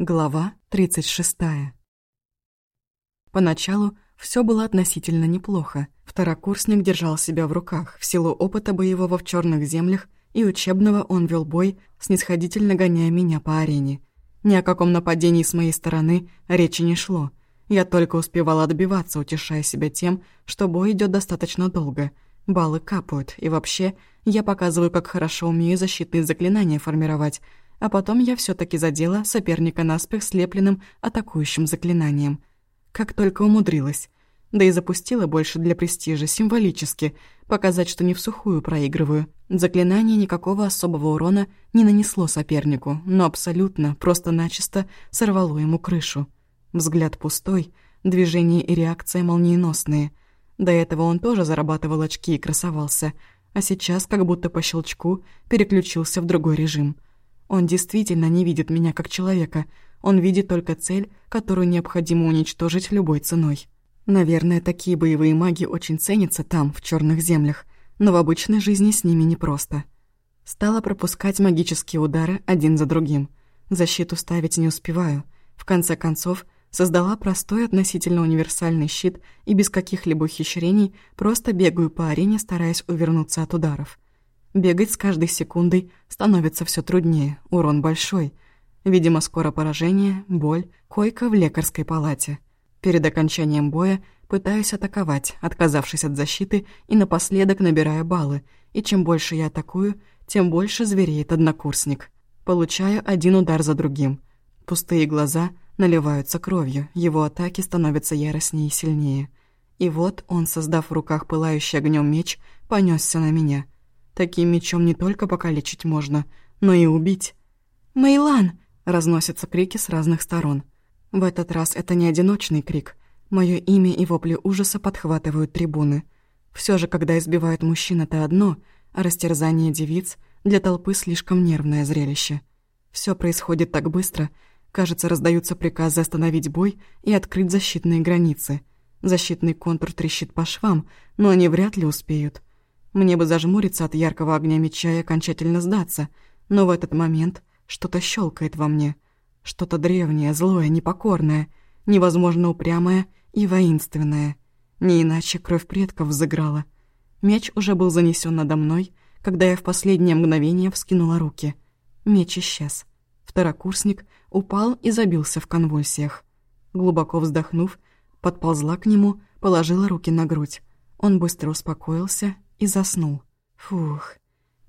Глава 36. Поначалу все было относительно неплохо. Второкурсник держал себя в руках, в силу опыта боевого в черных землях и учебного он вел бой, снисходительно гоняя меня по арене. Ни о каком нападении с моей стороны речи не шло. Я только успевала отбиваться, утешая себя тем, что бой идет достаточно долго. Баллы капают, и вообще, я показываю, как хорошо умею защитные заклинания формировать – а потом я все таки задела соперника наспех слепленным атакующим заклинанием. Как только умудрилась. Да и запустила больше для престижа, символически, показать, что не в сухую проигрываю. Заклинание никакого особого урона не нанесло сопернику, но абсолютно, просто-начисто сорвало ему крышу. Взгляд пустой, движения и реакция молниеносные. До этого он тоже зарабатывал очки и красовался, а сейчас, как будто по щелчку, переключился в другой режим — он действительно не видит меня как человека. Он видит только цель, которую необходимо уничтожить любой ценой. Наверное, такие боевые маги очень ценятся там, в черных землях, но в обычной жизни с ними непросто. Стала пропускать магические удары один за другим. Защиту ставить не успеваю. В конце концов, создала простой относительно универсальный щит и без каких-либо ухищрений просто бегаю по арене, стараясь увернуться от ударов. Бегать с каждой секундой становится все труднее, урон большой. Видимо, скоро поражение, боль, койка в лекарской палате. Перед окончанием боя пытаюсь атаковать, отказавшись от защиты и напоследок набираю баллы, и чем больше я атакую, тем больше звереет однокурсник. Получаю один удар за другим. Пустые глаза наливаются кровью, его атаки становятся яростнее и сильнее. И вот он, создав в руках пылающий огнем меч, понесся на меня — Таким мечом не только покалечить можно, но и убить. «Мейлан!» — разносятся крики с разных сторон. В этот раз это не одиночный крик. Мое имя и вопли ужаса подхватывают трибуны. Все же, когда избивают мужчин, это одно, а растерзание девиц для толпы слишком нервное зрелище. Все происходит так быстро, кажется, раздаются приказы остановить бой и открыть защитные границы. Защитный контур трещит по швам, но они вряд ли успеют. Мне бы зажмуриться от яркого огня меча и окончательно сдаться, но в этот момент что-то щелкает во мне. Что-то древнее, злое, непокорное, невозможно упрямое и воинственное. Не иначе кровь предков взыграла. Меч уже был занесен надо мной, когда я в последнее мгновение вскинула руки. Меч исчез. Второкурсник упал и забился в конвульсиях. Глубоко вздохнув, подползла к нему, положила руки на грудь. Он быстро успокоился и заснул. Фух.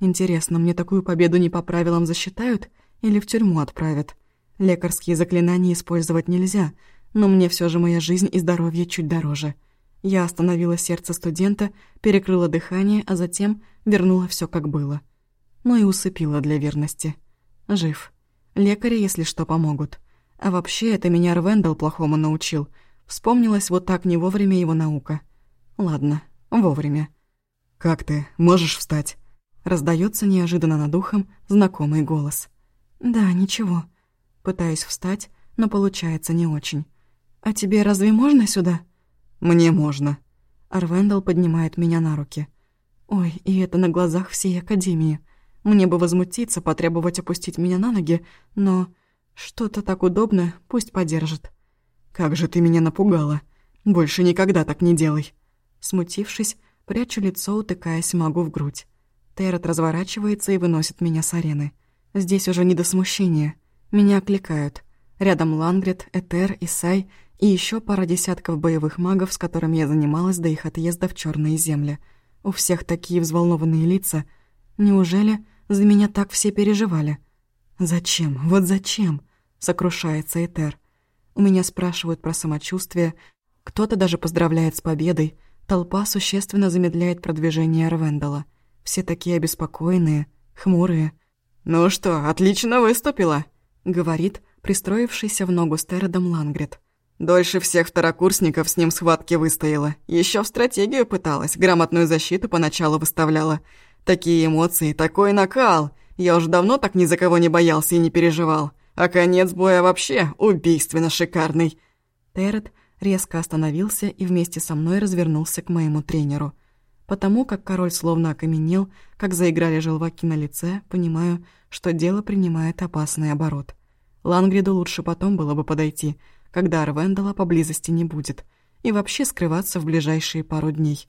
Интересно, мне такую победу не по правилам засчитают или в тюрьму отправят? Лекарские заклинания использовать нельзя, но мне все же моя жизнь и здоровье чуть дороже. Я остановила сердце студента, перекрыла дыхание, а затем вернула все как было. Но и усыпила для верности. Жив. Лекари, если что, помогут. А вообще, это меня Рвендел плохому научил. Вспомнилась вот так не вовремя его наука. Ладно, вовремя. «Как ты? Можешь встать?» Раздается неожиданно над ухом знакомый голос. «Да, ничего». Пытаюсь встать, но получается не очень. «А тебе разве можно сюда?» «Мне можно». Арвендел поднимает меня на руки. «Ой, и это на глазах всей Академии. Мне бы возмутиться, потребовать опустить меня на ноги, но... Что-то так удобно, пусть подержит». «Как же ты меня напугала. Больше никогда так не делай». Смутившись, Прячу лицо, утыкаясь магу в грудь. Террет разворачивается и выносит меня с арены. Здесь уже не до смущения. Меня окликают. Рядом Лангрет, Этер, Исай и еще пара десятков боевых магов, с которыми я занималась до их отъезда в черные земли. У всех такие взволнованные лица. Неужели за меня так все переживали? «Зачем? Вот зачем?» — сокрушается Этер. У меня спрашивают про самочувствие, кто-то даже поздравляет с победой, Толпа существенно замедляет продвижение Арвендала. Все такие обеспокоенные, хмурые. «Ну что, отлично выступила», — говорит пристроившийся в ногу Стеродом Лангрет. «Дольше всех второкурсников с ним схватки выстояла. Еще в стратегию пыталась, грамотную защиту поначалу выставляла. Такие эмоции, такой накал. Я уже давно так ни за кого не боялся и не переживал. А конец боя вообще убийственно шикарный». Террет резко остановился и вместе со мной развернулся к моему тренеру. Потому как король словно окаменел, как заиграли желваки на лице, понимаю, что дело принимает опасный оборот. Лангриду лучше потом было бы подойти, когда Арвендала поблизости не будет, и вообще скрываться в ближайшие пару дней.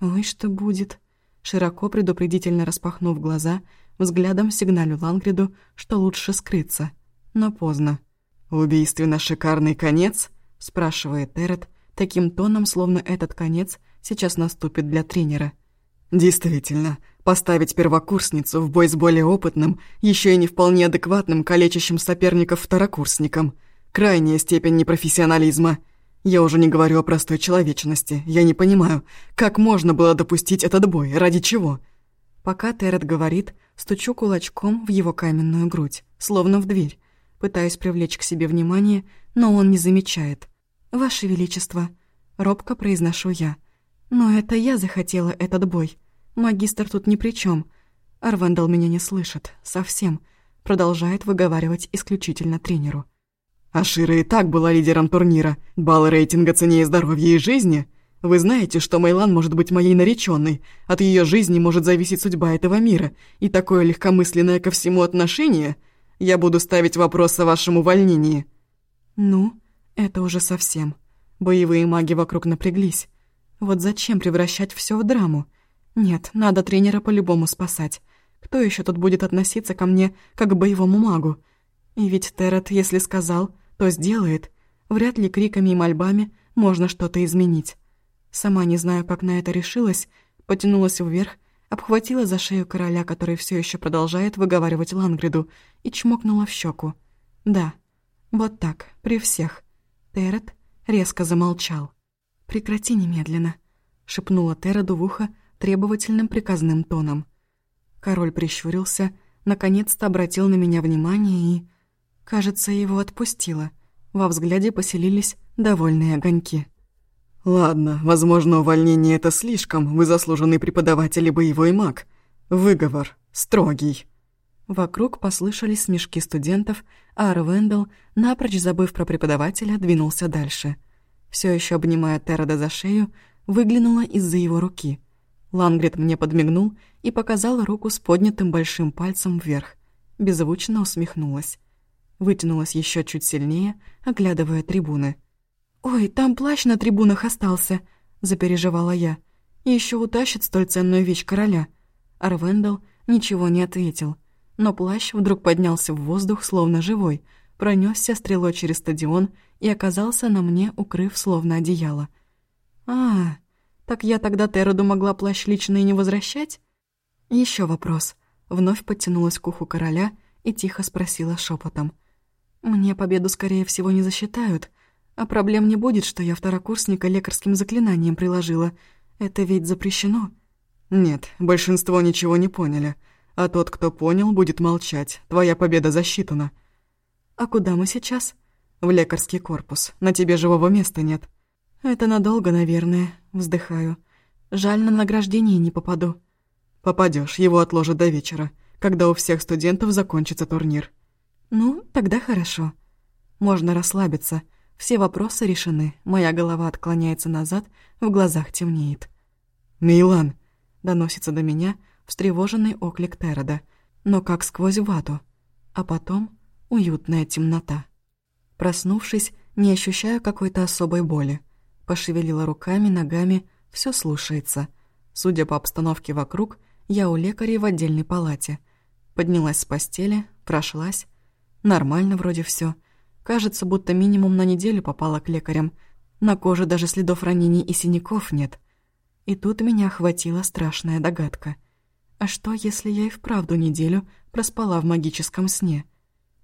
«Ой, что будет?» Широко предупредительно распахнув глаза, взглядом сигналю Лангриду, что лучше скрыться. Но поздно. «Убийственно шикарный конец?» – спрашивает Эрет, таким тоном, словно этот конец сейчас наступит для тренера. «Действительно, поставить первокурсницу в бой с более опытным, еще и не вполне адекватным, калечащим соперников второкурсником. Крайняя степень непрофессионализма. Я уже не говорю о простой человечности. Я не понимаю, как можно было допустить этот бой, ради чего?» Пока Терет говорит, стучу кулачком в его каменную грудь, словно в дверь. Пытаюсь привлечь к себе внимание, но он не замечает. «Ваше Величество», — робко произношу я. «Но это я захотела этот бой. Магистр тут ни при чем. Арвандал меня не слышит. Совсем. Продолжает выговаривать исключительно тренеру. Ашира и так была лидером турнира. Балл рейтинга ценнее здоровья и жизни. Вы знаете, что Майлан может быть моей нареченной. От ее жизни может зависеть судьба этого мира. И такое легкомысленное ко всему отношение. Я буду ставить вопрос о вашем увольнении. Ну, это уже совсем. Боевые маги вокруг напряглись. Вот зачем превращать все в драму? Нет, надо тренера по-любому спасать. Кто еще тут будет относиться ко мне как к боевому магу? И ведь Террет, если сказал, то сделает. Вряд ли криками и мольбами можно что-то изменить. Сама не знаю, как на это решилась, потянулась вверх, обхватила за шею короля, который все еще продолжает выговаривать Лангриду, и чмокнула в щеку. Да, вот так, при всех. Террет резко замолчал. «Прекрати немедленно», — шепнула Тераду в ухо требовательным приказным тоном. Король прищурился, наконец-то обратил на меня внимание и... Кажется, его отпустило. Во взгляде поселились довольные огоньки. «Ладно, возможно, увольнение это слишком. Вы заслуженный преподаватель и боевой маг. Выговор. Строгий». Вокруг послышались смешки студентов, а Арвендел, напрочь забыв про преподавателя, двинулся дальше. Все еще обнимая Терода за шею, выглянула из-за его руки. Лангрид мне подмигнул и показал руку с поднятым большим пальцем вверх. Беззвучно усмехнулась вытянулась еще чуть сильнее, оглядывая трибуны. «Ой, там плащ на трибунах остался», — запереживала я. еще утащит столь ценную вещь короля». Арвендел ничего не ответил, но плащ вдруг поднялся в воздух, словно живой, пронесся стрелой через стадион и оказался на мне, укрыв словно одеяло. «А, так я тогда Тероду могла плащ лично и не возвращать?» Еще вопрос. Вновь подтянулась к уху короля и тихо спросила шепотом. Мне победу, скорее всего, не засчитают. А проблем не будет, что я второкурсника лекарским заклинанием приложила. Это ведь запрещено. Нет, большинство ничего не поняли. А тот, кто понял, будет молчать. Твоя победа засчитана. А куда мы сейчас? В лекарский корпус. На тебе живого места нет. Это надолго, наверное. Вздыхаю. Жаль, на награждение не попаду. Попадешь, его отложат до вечера, когда у всех студентов закончится турнир. «Ну, тогда хорошо. Можно расслабиться. Все вопросы решены. Моя голова отклоняется назад, в глазах темнеет». «Мейлан!» — доносится до меня встревоженный оклик Терода, но как сквозь вату. А потом уютная темнота. Проснувшись, не ощущаю какой-то особой боли. Пошевелила руками, ногами, все слушается. Судя по обстановке вокруг, я у лекарей в отдельной палате. Поднялась с постели, прошлась, Нормально вроде все. Кажется, будто минимум на неделю попала к лекарям. На коже даже следов ранений и синяков нет. И тут меня охватила страшная догадка. А что, если я и вправду неделю проспала в магическом сне?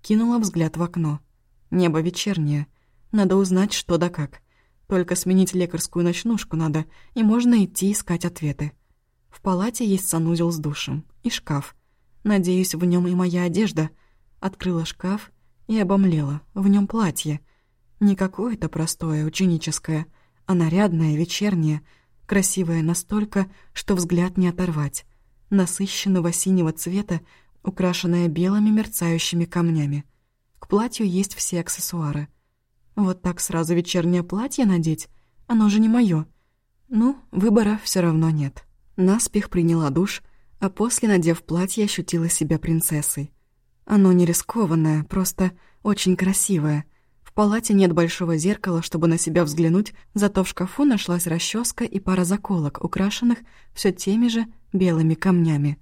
Кинула взгляд в окно. Небо вечернее. Надо узнать, что да как. Только сменить лекарскую ночнушку надо, и можно идти искать ответы. В палате есть санузел с душем и шкаф. Надеюсь, в нем и моя одежда — Открыла шкаф и обомлела. В нем платье. Не какое-то простое, ученическое, а нарядное, вечернее, красивое настолько, что взгляд не оторвать. Насыщенного синего цвета, украшенное белыми мерцающими камнями. К платью есть все аксессуары. Вот так сразу вечернее платье надеть? Оно же не моё. Ну, выбора все равно нет. Наспех приняла душ, а после, надев платье, ощутила себя принцессой. Оно не рискованное, просто очень красивое. В палате нет большого зеркала, чтобы на себя взглянуть, зато в шкафу нашлась расческа и пара заколок, украшенных все теми же белыми камнями.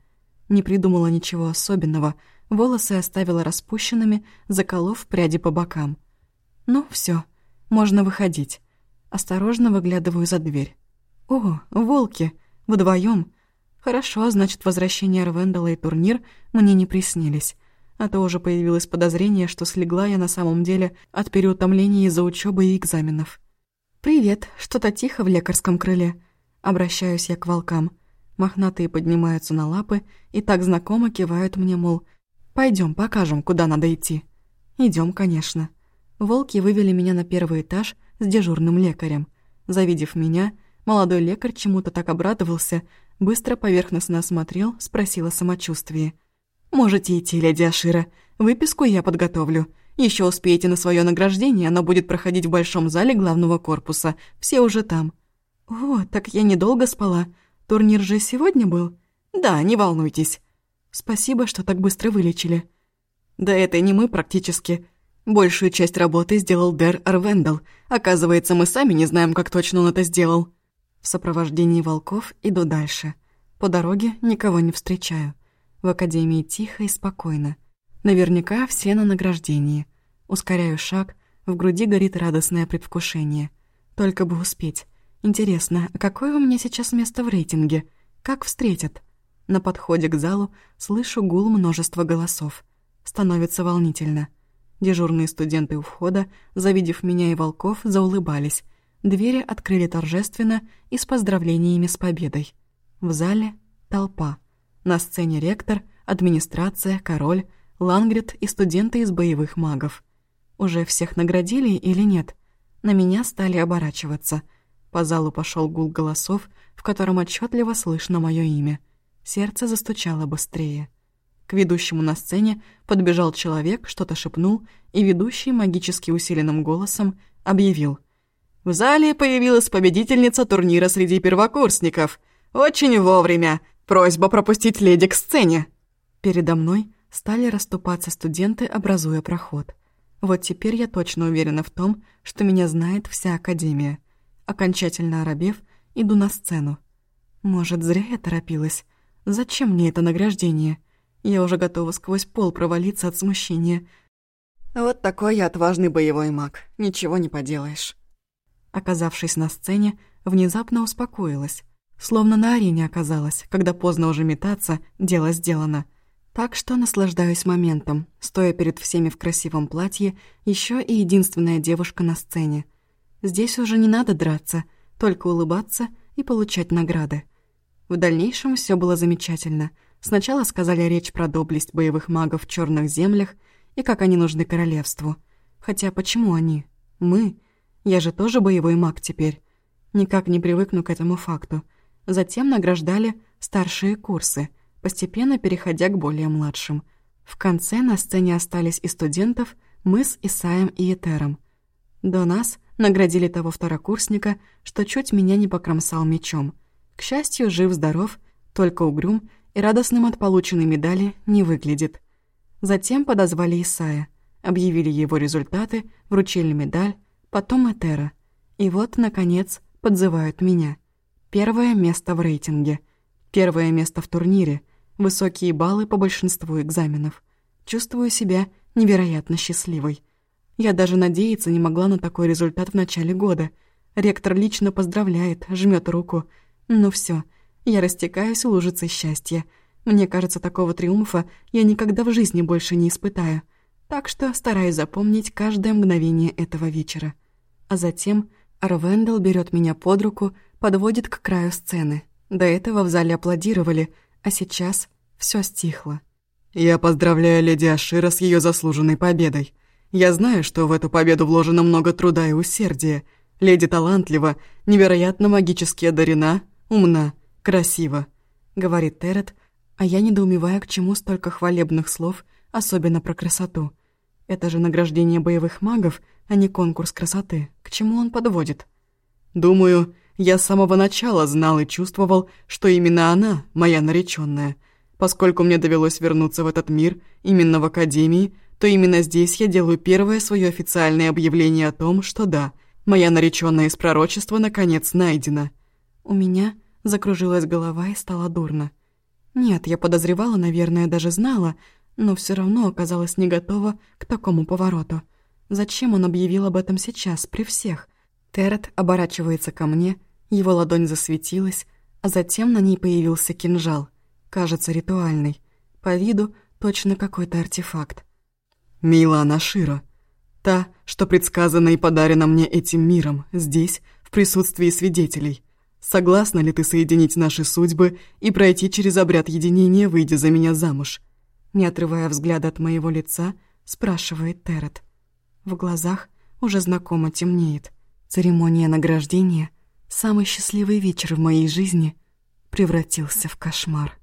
Не придумала ничего особенного, волосы оставила распущенными, заколов пряди по бокам. Ну, все, можно выходить. Осторожно выглядываю за дверь. О, волки! Вдвоем. Хорошо, значит, возвращение Рвендала и турнир мне не приснились. А то уже появилось подозрение, что слегла я на самом деле от переутомления из-за учебы и экзаменов. «Привет, что-то тихо в лекарском крыле». Обращаюсь я к волкам. Мохнатые поднимаются на лапы и так знакомо кивают мне, мол, пойдем покажем, куда надо идти». Идем, конечно. Волки вывели меня на первый этаж с дежурным лекарем. Завидев меня, молодой лекарь чему-то так обрадовался, быстро поверхностно осмотрел, спросил о самочувствии. «Можете идти, леди Ашира. Выписку я подготовлю. Еще успеете на свое награждение, оно будет проходить в большом зале главного корпуса. Все уже там». «О, так я недолго спала. Турнир же сегодня был?» «Да, не волнуйтесь». «Спасибо, что так быстро вылечили». «Да это не мы практически. Большую часть работы сделал Дэр Арвендал. Оказывается, мы сами не знаем, как точно он это сделал. В сопровождении волков иду дальше. По дороге никого не встречаю. В академии тихо и спокойно. Наверняка все на награждении. Ускоряю шаг, в груди горит радостное предвкушение. Только бы успеть. Интересно, какое у меня сейчас место в рейтинге? Как встретят? На подходе к залу слышу гул множества голосов. Становится волнительно. Дежурные студенты у входа, завидев меня и волков, заулыбались. Двери открыли торжественно и с поздравлениями с победой. В зале толпа. На сцене ректор, администрация, король, Лангрид и студенты из боевых магов. Уже всех наградили или нет? На меня стали оборачиваться. По залу пошел гул голосов, в котором отчетливо слышно мое имя. Сердце застучало быстрее. К ведущему на сцене подбежал человек, что-то шепнул, и ведущий магически усиленным голосом объявил. «В зале появилась победительница турнира среди первокурсников. Очень вовремя. Просьба пропустить леди к сцене». Передо мной стали расступаться студенты, образуя проход. Вот теперь я точно уверена в том, что меня знает вся Академия. Окончательно оробев, иду на сцену. Может, зря я торопилась. Зачем мне это награждение? Я уже готова сквозь пол провалиться от смущения. Вот такой я отважный боевой маг. Ничего не поделаешь. Оказавшись на сцене, внезапно успокоилась. Словно на арене оказалась, когда поздно уже метаться, дело сделано. Так что наслаждаюсь моментом, стоя перед всеми в красивом платье, еще и единственная девушка на сцене. Здесь уже не надо драться, только улыбаться и получать награды. В дальнейшем все было замечательно — Сначала сказали речь про доблесть боевых магов в черных землях и как они нужны королевству. Хотя почему они? Мы? Я же тоже боевой маг теперь. Никак не привыкну к этому факту. Затем награждали старшие курсы, постепенно переходя к более младшим. В конце на сцене остались и студентов, мы с Исаем и Етером. До нас наградили того второкурсника, что чуть меня не покромсал мечом. К счастью, жив-здоров, только угрюм и радостным от полученной медали не выглядит. Затем подозвали Исая, объявили его результаты, вручили медаль, потом Этера. И вот, наконец, подзывают меня. Первое место в рейтинге, первое место в турнире, высокие баллы по большинству экзаменов. Чувствую себя невероятно счастливой. Я даже надеяться не могла на такой результат в начале года. Ректор лично поздравляет, жмет руку. Ну все, я растекаюсь лужицей счастья. Мне кажется, такого триумфа я никогда в жизни больше не испытаю. Так что стараюсь запомнить каждое мгновение этого вечера. А затем Арвендел берет меня под руку, подводит к краю сцены. До этого в зале аплодировали, а сейчас все стихло. «Я поздравляю леди Ашира с ее заслуженной победой. Я знаю, что в эту победу вложено много труда и усердия. Леди талантлива, невероятно магически одарена, умна» «Красиво», — говорит Терет, а я недоумеваю, к чему столько хвалебных слов, особенно про красоту. Это же награждение боевых магов, а не конкурс красоты. К чему он подводит? Думаю, я с самого начала знал и чувствовал, что именно она, моя наречённая. Поскольку мне довелось вернуться в этот мир именно в Академии, то именно здесь я делаю первое свое официальное объявление о том, что да, моя нареченная из пророчества наконец найдена. У меня закружилась голова и стало дурно. Нет, я подозревала, наверное, даже знала, но все равно оказалась не готова к такому повороту. Зачем он объявил об этом сейчас, при всех? Террет оборачивается ко мне, его ладонь засветилась, а затем на ней появился кинжал. Кажется, ритуальный. По виду точно какой-то артефакт. «Мила Шира, Та, что предсказана и подарена мне этим миром, здесь, в присутствии свидетелей. Согласна ли ты соединить наши судьбы и пройти через обряд единения, выйдя за меня замуж?» Не отрывая взгляда от моего лица, спрашивает Террет. В глазах уже знакомо темнеет. Церемония награждения, самый счастливый вечер в моей жизни, превратился в кошмар.